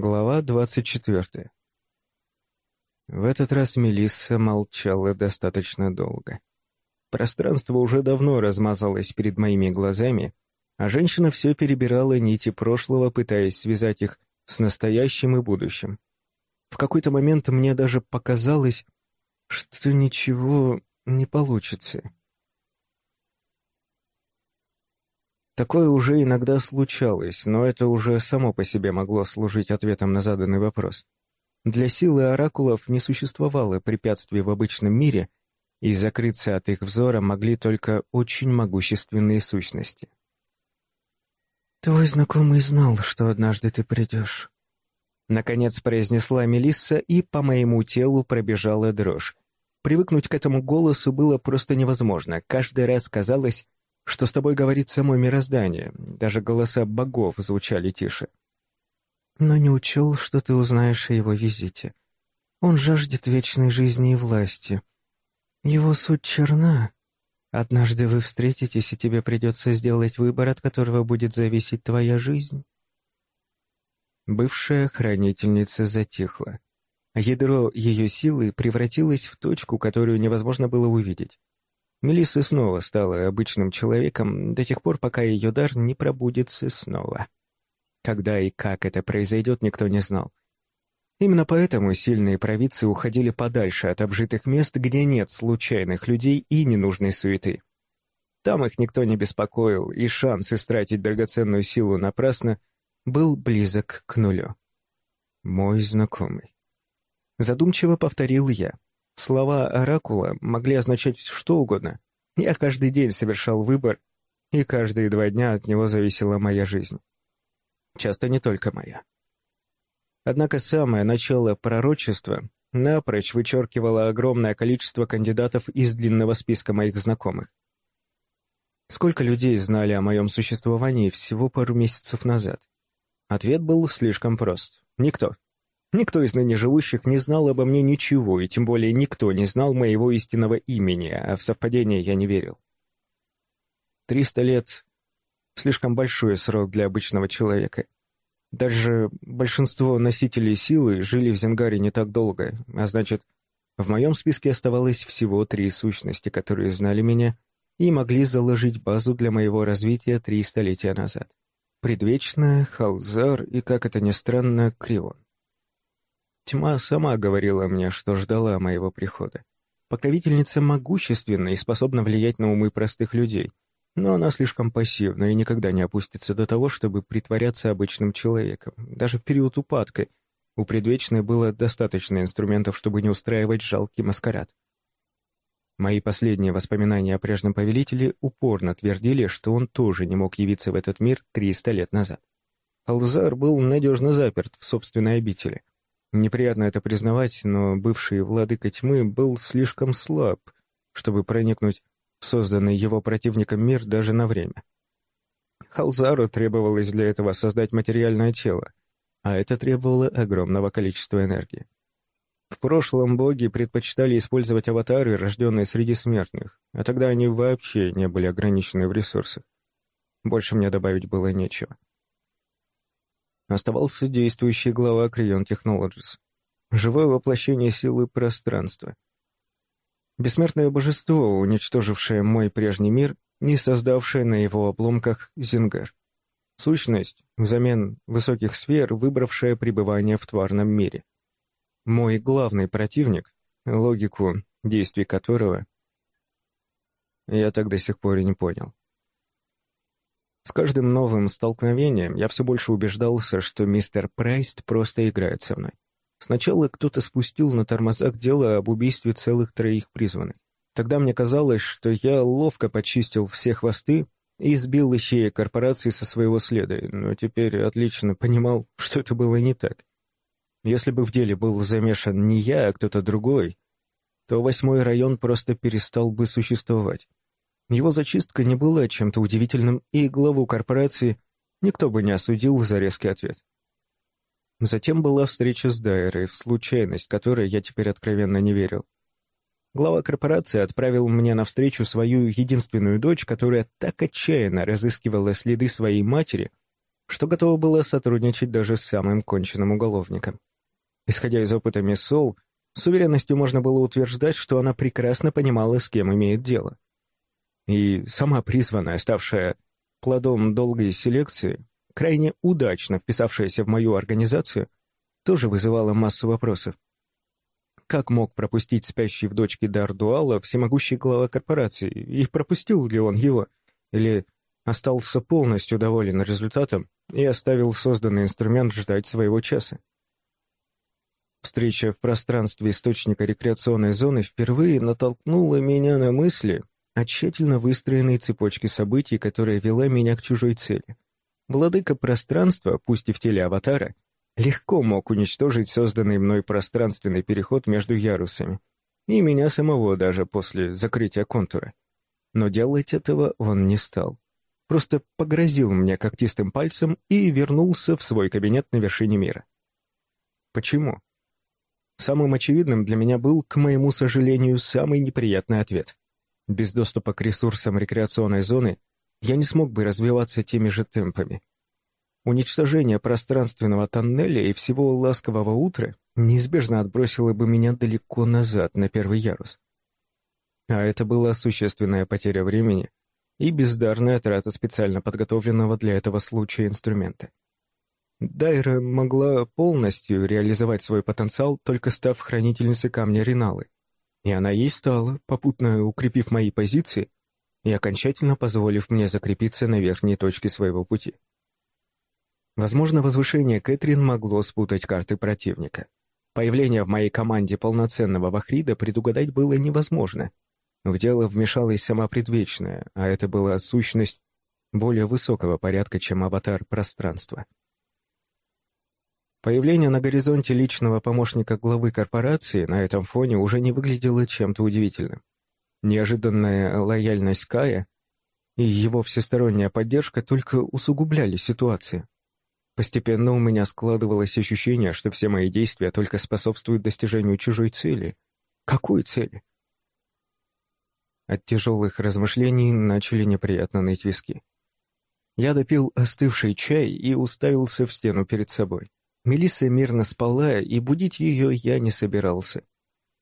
Глава двадцать четвертая. В этот раз Мелисса молчала достаточно долго. Пространство уже давно размазалось перед моими глазами, а женщина все перебирала нити прошлого, пытаясь связать их с настоящим и будущим. В какой-то момент мне даже показалось, что ничего не получится. Такое уже иногда случалось, но это уже само по себе могло служить ответом на заданный вопрос. Для силы оракулов не существовало препятствий в обычном мире, и закрыться от их взора могли только очень могущественные сущности. «Твой знакомый знал, что однажды ты придешь», — наконец произнесла Мелисса, и по моему телу пробежала дрожь. Привыкнуть к этому голосу было просто невозможно. Каждый раз казалось, что с тобой говорит само мироздание. Даже голоса богов звучали тише. Но не учел, что ты узнаешь о его визите. Он жаждет вечной жизни и власти. Его суть черна. Однажды вы встретитесь, и тебе придется сделать выбор, от которого будет зависеть твоя жизнь. Бывшая хранительница затихла. Ядро ее силы превратилось в точку, которую невозможно было увидеть. Мелисса снова стала обычным человеком до тех пор, пока ее дар не пробудится снова. Когда и как это произойдет, никто не знал. Именно поэтому сильные провидцы уходили подальше от обжитых мест, где нет случайных людей и ненужной суеты. Там их никто не беспокоил, и шанс истратить драгоценную силу напрасно был близок к нулю. Мой знакомый. Задумчиво повторил я. Слова оракула могли означать что угодно. Я каждый день совершал выбор, и каждые два дня от него зависела моя жизнь. Часто не только моя. Однако самое начало пророчества напрочь вычеркивало огромное количество кандидатов из длинного списка моих знакомых. Сколько людей знали о моем существовании всего пару месяцев назад? Ответ был слишком прост. Никто. Никто из ныне живущих не знал обо мне ничего, и тем более никто не знал моего истинного имени, а в совпадение я не верил. Триста лет — слишком большой срок для обычного человека. Даже большинство носителей силы жили в Зенгаре не так долго, а значит, в моем списке оставалось всего три сущности, которые знали меня и могли заложить базу для моего развития три столетия назад. Предвечная, Халзар и, как это ни странно, Крион. Тьма сама говорила мне, что ждала моего прихода. Покровительница могущественна и способна влиять на умы простых людей, но она слишком пассивна и никогда не опустится до того, чтобы притворяться обычным человеком. Даже в период упадка у предвечной было достаточно инструментов, чтобы не устраивать жалкий маскарад. Мои последние воспоминания о прежнем повелителе упорно твердили, что он тоже не мог явиться в этот мир 300 лет назад. Алзар был надежно заперт в собственной обители — Неприятно это признавать, но бывший владыка тьмы был слишком слаб, чтобы проникнуть в созданный его противником мир даже на время. Халзару требовалось для этого создать материальное тело, а это требовало огромного количества энергии. В прошлом боги предпочитали использовать аватары, рожденные среди смертных, а тогда они вообще не были ограничены в ресурсах. Больше мне добавить было нечего. Оставался действующий глава Крион Technologies. Живое воплощение силы пространства. Бессмертное божество, уничтожившее мой прежний мир и создавшее на его обломках Зингар. Сущность, взамен высоких сфер, выбравшая пребывание в тварном мире. Мой главный противник, логику действий которого я так до сих пор и не понял. С каждым новым столкновением я все больше убеждался, что мистер Прайст просто играет со мной. Сначала кто-то спустил на тормозах дело об убийстве целых троих призванных. Тогда мне казалось, что я ловко почистил все хвосты и сбил ищея корпорации со своего следа, но теперь отлично понимал, что это было не так. Если бы в деле был замешан не я, а кто-то другой, то восьмой район просто перестал бы существовать. Его зачистка не была чем-то удивительным, и главу корпорации никто бы не осудил за резкий ответ. Затем была встреча с Дайерой, в случайность которой я теперь откровенно не верил. Глава корпорации отправил мне навстречу свою единственную дочь, которая так отчаянно разыскивала следы своей матери, что готова была сотрудничать даже с самым конченным уголовником. Исходя из опыта мисс с уверенностью можно было утверждать, что она прекрасно понимала, с кем имеет дело. И сама призванная, ставшая плодом долгой селекции, крайне удачно вписавшаяся в мою организацию, тоже вызывала массу вопросов. Как мог пропустить спящий в дочке дар дуала всемогущий глава корпорации, и пропустил ли он его, или остался полностью доволен результатом и оставил созданный инструмент ждать своего часа? Встреча в пространстве источника рекреационной зоны впервые натолкнула меня на мысли о тщательно выстроенной цепочке событий, которая вела меня к чужой цели. Владыка пространства, пусть и в теле аватара, легко мог уничтожить созданный мной пространственный переход между ярусами, и меня самого даже после закрытия контура. Но делать этого он не стал. Просто погрозил мне когтистым пальцем и вернулся в свой кабинет на вершине мира. Почему? Самым очевидным для меня был, к моему сожалению, самый неприятный ответ. Без доступа к ресурсам рекреационной зоны я не смог бы развиваться теми же темпами. Уничтожение пространственного тоннеля и всего ласкового утра неизбежно отбросило бы меня далеко назад, на первый ярус. А это была существенная потеря времени и бездарная трата специально подготовленного для этого случая инструмента. Дайра могла полностью реализовать свой потенциал, только став хранительницей камня Риналы. И она ей стала, попутно укрепив мои позиции и окончательно позволив мне закрепиться на верхней точке своего пути. Возможно, возвышение Кэтрин могло спутать карты противника. Появление в моей команде полноценного Вахрида предугадать было невозможно. В дело вмешалась сама предвечная, а это была сущность более высокого порядка, чем аватар пространства. Появление на горизонте личного помощника главы корпорации на этом фоне уже не выглядело чем-то удивительным. Неожиданная лояльность Кая и его всесторонняя поддержка только усугубляли ситуацию. Постепенно у меня складывалось ощущение, что все мои действия только способствуют достижению чужой цели. Какой цели? От тяжелых размышлений начали неприятно ныть виски. Я допил остывший чай и уставился в стену перед собой. Мелисса мирно спала, и будить ее я не собирался.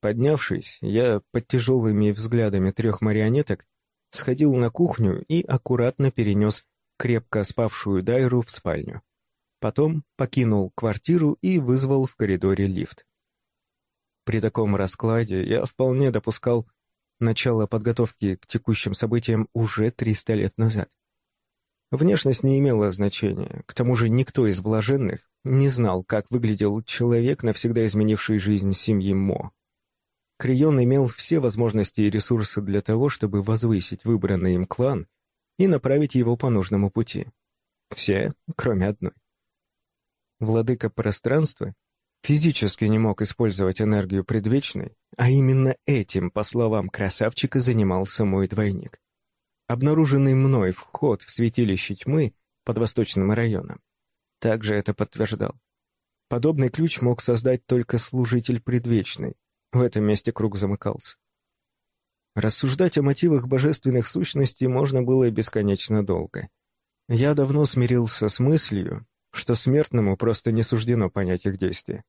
Поднявшись, я под тяжелыми взглядами трех марионеток сходил на кухню и аккуратно перенес крепко спавшую Дайру в спальню. Потом покинул квартиру и вызвал в коридоре лифт. При таком раскладе я вполне допускал начало подготовки к текущим событиям уже 300 лет назад. Внешность не имела значения, к тому же никто из блаженных не знал, как выглядел человек, навсегда изменивший жизнь семьи Мо. Крион имел все возможности и ресурсы для того, чтобы возвысить выбранный им клан и направить его по нужному пути. Все, кроме одной. Владыка пространства физически не мог использовать энергию предвечной, а именно этим, по словам красавчика, занимался мой двойник обнаруженный мной вход в святилище тьмы под восточным районом, также это подтверждал. Подобный ключ мог создать только служитель предвечный. В этом месте круг замыкался. Рассуждать о мотивах божественных сущностей можно было бесконечно долго. Я давно смирился с мыслью, что смертному просто не суждено понять их действия.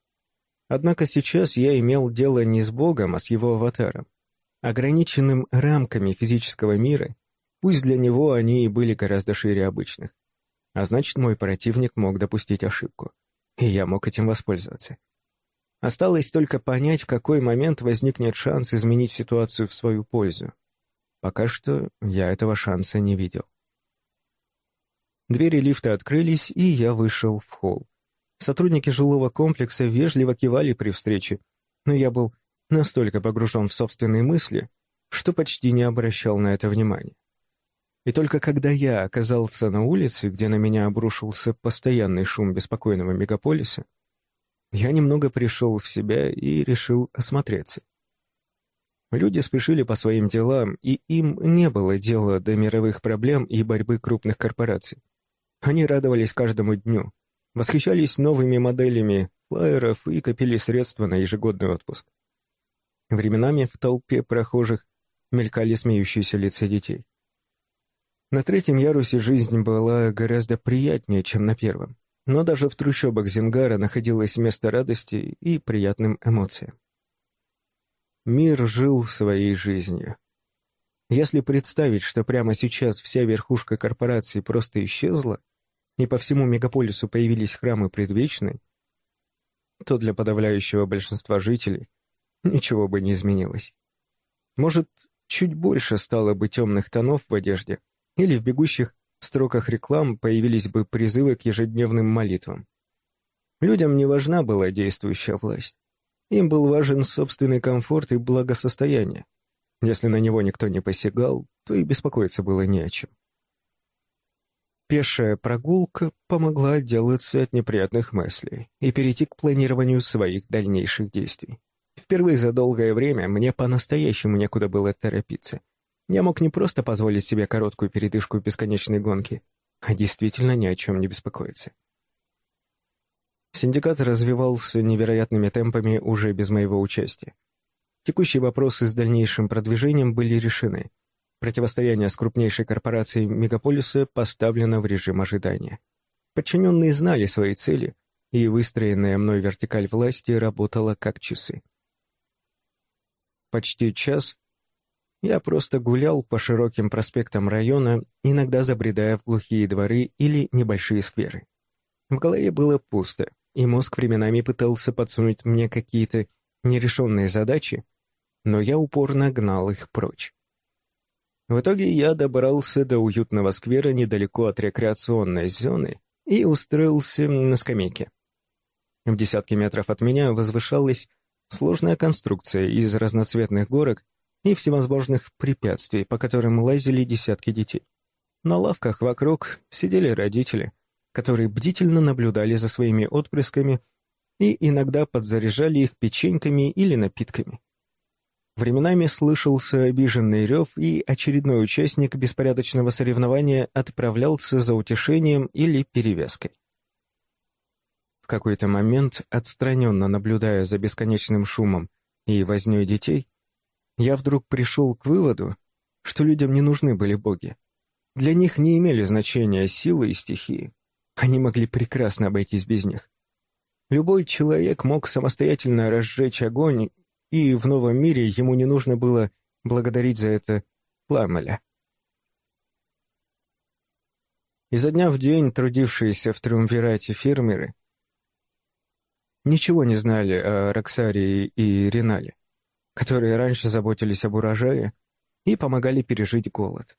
Однако сейчас я имел дело не с Богом, а с его аватаром, ограниченным рамками физического мира Пусть для него они и были гораздо шире обычных. А значит, мой противник мог допустить ошибку. И я мог этим воспользоваться. Осталось только понять, в какой момент возникнет шанс изменить ситуацию в свою пользу. Пока что я этого шанса не видел. Двери лифта открылись, и я вышел в холл. Сотрудники жилого комплекса вежливо кивали при встрече, но я был настолько погружен в собственные мысли, что почти не обращал на это внимания. И только когда я оказался на улице, где на меня обрушился постоянный шум беспокойного мегаполиса, я немного пришел в себя и решил осмотреться. Люди спешили по своим делам, и им не было дела до мировых проблем и борьбы крупных корпораций. Они радовались каждому дню, восхищались новыми моделями флайеров и копили средства на ежегодный отпуск. Временами в толпе прохожих мелькали смеющиеся лица детей. На третьем ярусе жизнь была гораздо приятнее, чем на первом, но даже в трущобах Зингара находилось место радости и приятным эмоциям. Мир жил своей жизнью. Если представить, что прямо сейчас вся верхушка корпорации просто исчезла, и по всему мегаполису появились храмы предвечной, то для подавляющего большинства жителей ничего бы не изменилось. Может, чуть больше стало бы темных тонов в одежде, или в бегущих строках реклам появились бы призывы к ежедневным молитвам. Людям не важна была действующая власть. Им был важен собственный комфорт и благосостояние. Если на него никто не посягал, то и беспокоиться было не о чем. Пешая прогулка помогла отделаться от неприятных мыслей и перейти к планированию своих дальнейших действий. Впервые за долгое время мне по-настоящему некуда было торопиться. Я мог не просто позволить себе короткую передышку в бесконечной гонке, а действительно ни о чем не беспокоиться. Синдикат развивался невероятными темпами уже без моего участия. Текущие вопросы с дальнейшим продвижением были решены. Противостояние с крупнейшей корпорацией мегаполиса поставлено в режим ожидания. Подчиненные знали свои цели, и выстроенная мной вертикаль власти работала как часы. Почти час я просто гулял по широким проспектам района, иногда забредая в глухие дворы или небольшие скверы. В голове было пусто, и мозг временами пытался подсунуть мне какие-то нерешенные задачи, но я упорно гнал их прочь. В итоге я добрался до уютного сквера недалеко от рекреационной зоны и устроился на скамейке. В десятки метров от меня возвышалась сложная конструкция из разноцветных горок и всевозможных препятствий, по которым лазили десятки детей. На лавках вокруг сидели родители, которые бдительно наблюдали за своими отпрысками и иногда подзаряжали их печеньками или напитками. Временами слышался обиженный рев, и очередной участник беспорядочного соревнования отправлялся за утешением или перевязкой. В какой-то момент, отстраненно наблюдая за бесконечным шумом и вознёй детей, я вдруг пришел к выводу, что людям не нужны были боги. Для них не имели значения силы и стихии. Они могли прекрасно обойтись без них. Любой человек мог самостоятельно разжечь огонь, и в новом мире ему не нужно было благодарить за это Пламеля. Изо дня в день трудившиеся в Триумвирате фермеры ничего не знали о Роксарии и Ринале, которые раньше заботились об урожае и помогали пережить голод.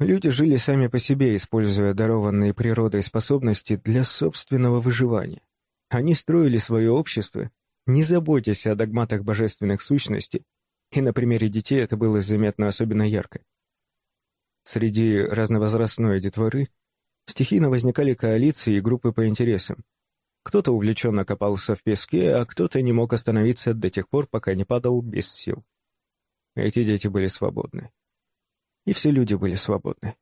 Люди жили сами по себе, используя дарованные природой способности для собственного выживания. Они строили свое общество, не заботясь о догматах божественных сущностей, и на примере детей это было заметно особенно ярко. Среди разновозрастной детворы стихийно возникали коалиции и группы по интересам, кто-то увлеченно копался в песке, а кто-то не мог остановиться до тех пор, пока не падал без сил. Эти дети были свободны. И все люди были свободны.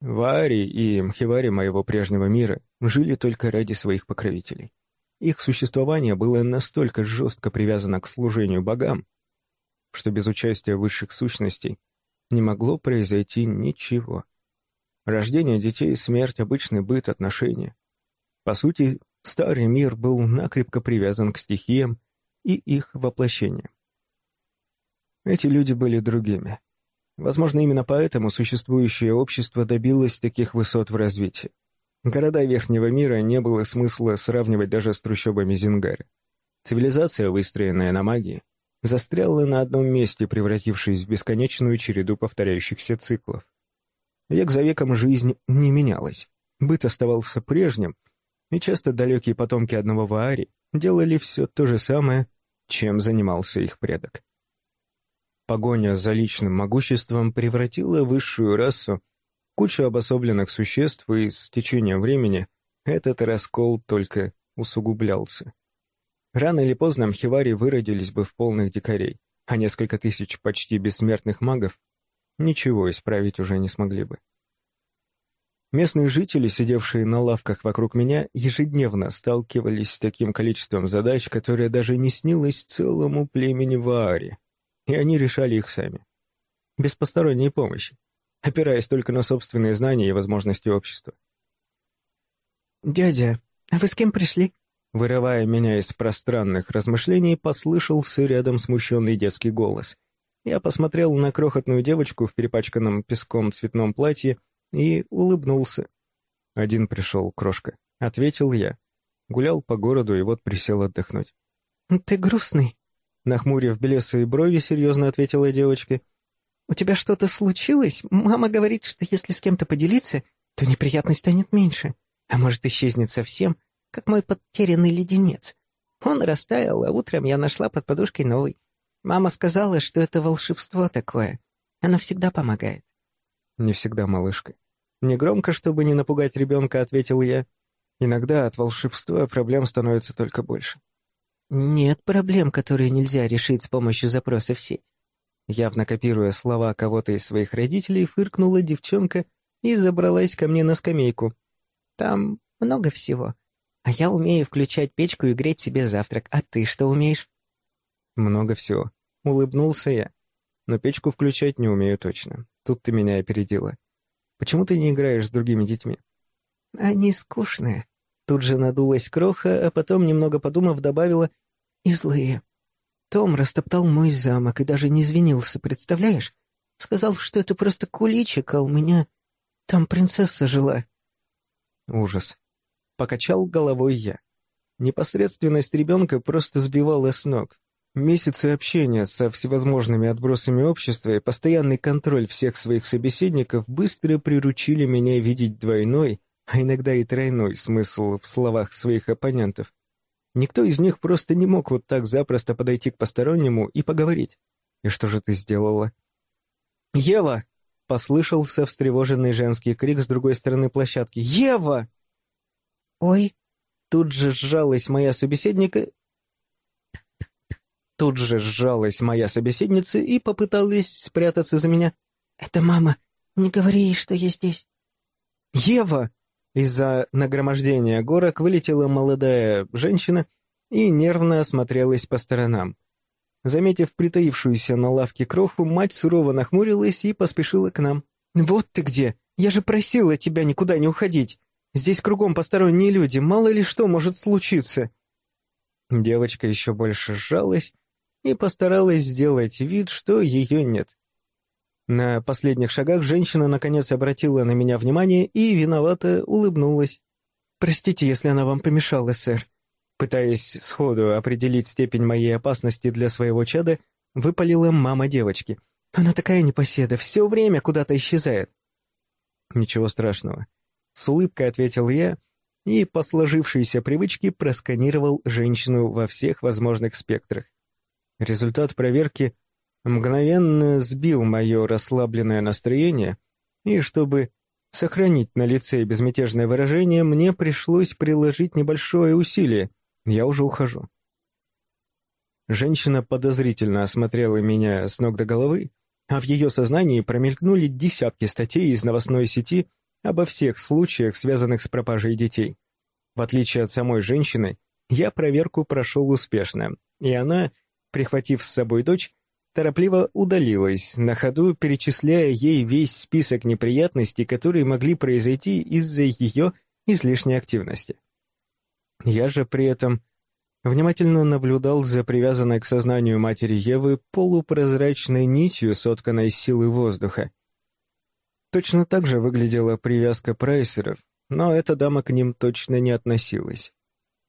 Вари и Мхивари моего прежнего мира жили только ради своих покровителей. Их существование было настолько жестко привязано к служению богам, что без участия высших сущностей не могло произойти ничего. Рождение детей, смерть, обычный быт, отношения. По сути, Старый мир был накрепко привязан к стихиям и их воплощениям. Эти люди были другими. Возможно, именно поэтому существующее общество добилось таких высот в развитии. Города Верхнего мира не было смысла сравнивать даже с трущобами Зингари. Цивилизация, выстроенная на магии, застряла на одном месте, превратившись в бесконечную череду повторяющихся циклов. Век за веком жизнь не менялась. Быт оставался прежним, и часто далекие потомки одного Ваари делали все то же самое, чем занимался их предок. Погоня за личным могуществом превратила высшую расу в кучу обособленных существ, и с течением времени этот раскол только усугублялся. Рано или поздно Мхивари выродились бы в полных дикарей, а несколько тысяч почти бессмертных магов ничего исправить уже не смогли бы. Местные жители, сидевшие на лавках вокруг меня, ежедневно сталкивались с таким количеством задач, которое даже не снилось целому племени Ваари, и они решали их сами. Без посторонней помощи. опираясь только на собственные знания и возможности общества. «Дядя, а вы с кем пришли?» Вырывая меня из пространных размышлений, послышался рядом смущенный детский голос. Я посмотрел на крохотную девочку в перепачканном песком цветном платье и улыбнулся. «Один пришел, крошка», — ответил я. Гулял по городу и вот присел отдохнуть. «Ты грустный», — нахмурив белесые брови, серьезно ответила девочка. «У тебя что-то случилось? Мама говорит, что если с кем-то поделиться, то неприятность станет меньше, а может, исчезнет совсем, как мой потерянный леденец. Он растаял, а утром я нашла под подушкой новый. Мама сказала, что это волшебство такое. Оно всегда помогает. Не всегда, малышка. Негромко, чтобы не напугать ребенка, ответил я. Иногда от волшебства проблем становится только больше. Нет проблем, которые нельзя решить с помощью запроса в сеть. Явно копируя слова кого-то из своих родителей, фыркнула девчонка и забралась ко мне на скамейку. Там много всего. А я умею включать печку и греть себе завтрак. А ты что умеешь? Много всего. Улыбнулся я. Но печку включать не умею точно. Тут ты меня опередила. Почему ты не играешь с другими детьми? Они скучные. Тут же надулась кроха, а потом, немного подумав, добавила «и злые». Том растоптал мой замок и даже не извинился, представляешь? Сказал, что это просто куличик, а у меня там принцесса жила. Ужас. Покачал головой я. Непосредственность ребенка просто сбивала с ног. Месяцы общения со всевозможными отбросами общества и постоянный контроль всех своих собеседников быстро приручили меня видеть двойной, а иногда и тройной смысл в словах своих оппонентов. Никто из них просто не мог вот так запросто подойти к постороннему и поговорить. «И что же ты сделала?» «Ева!» — послышался встревоженный женский крик с другой стороны площадки. «Ева!» «Ой!» Тут же сжалась моя собеседника... Тут же сжалась моя собеседница и попыталась спрятаться за меня. «Это мама. Не говори ей, что я здесь». «Ева!» Из-за нагромождения горок вылетела молодая женщина и нервно осмотрелась по сторонам. Заметив притаившуюся на лавке кроху, мать сурово нахмурилась и поспешила к нам. «Вот ты где! Я же просила тебя никуда не уходить! Здесь кругом посторонние люди, мало ли что может случиться. Девочка еще больше сжалась и постаралась сделать вид, что ее нет. На последних шагах женщина наконец обратила на меня внимание и виновато улыбнулась. «Простите, если она вам помешала, сэр». Пытаясь сходу определить степень моей опасности для своего чада, выпалила мама девочки. «Она такая непоседа, все время куда-то исчезает». «Ничего страшного. С улыбкой ответил я и по сложившейся привычке просканировал женщину во всех возможных спектрах. Результат проверки мгновенно сбил мое расслабленное настроение, и чтобы сохранить на лице безмятежное выражение, мне пришлось приложить небольшое усилие. Я уже ухожу. Женщина подозрительно осмотрела меня с ног до головы, а в ее сознании промелькнули десятки статей из новостной сети обо всех случаях, связанных с пропажей детей. В отличие от самой женщины, я проверку прошел успешно, и она, прихватив с собой дочь, торопливо удалилась, на ходу перечисляя ей весь список неприятностей, которые могли произойти из-за ее излишней активности. Я же при этом внимательно наблюдал за привязанной к сознанию матери Евы полупрозрачной нитью, сотканной силы воздуха, Точно так же выглядела привязка прайсеров, но эта дама к ним точно не относилась.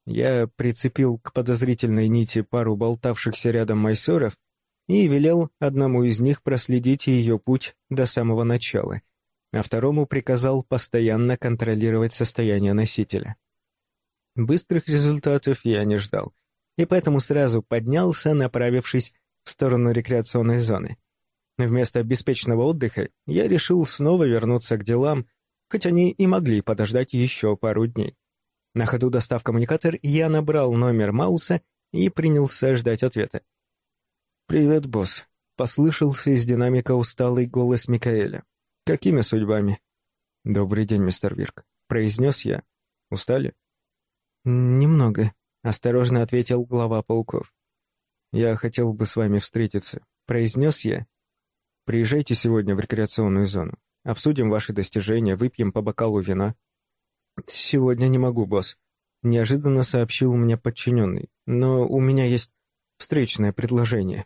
Я прицепил к подозрительной нити пару болтавшихся рядом майсоров и велел одному из них проследить ее путь до самого начала, а второму приказал постоянно контролировать состояние носителя. Быстрых результатов я не ждал, и поэтому сразу поднялся, направившись в сторону рекреационной зоны. Вместо беспечного отдыха я решил снова вернуться к делам, хоть они и могли подождать еще пару дней. На ходу достав коммуникатор, я набрал номер Мауса и принялся ждать ответа. «Привет, босс», — послышался из динамика усталый голос Микаэля. «Какими судьбами?» «Добрый день, мистер Вирк», — произнес я. «Устали?» «Немного», — осторожно ответил глава пауков. «Я хотел бы с вами встретиться», — произнес я Приезжайте сегодня в рекреационную зону. Обсудим ваши достижения, выпьем по бокалу вина». «Сегодня не могу, босс», — неожиданно сообщил мне подчиненный. «Но у меня есть встречное предложение».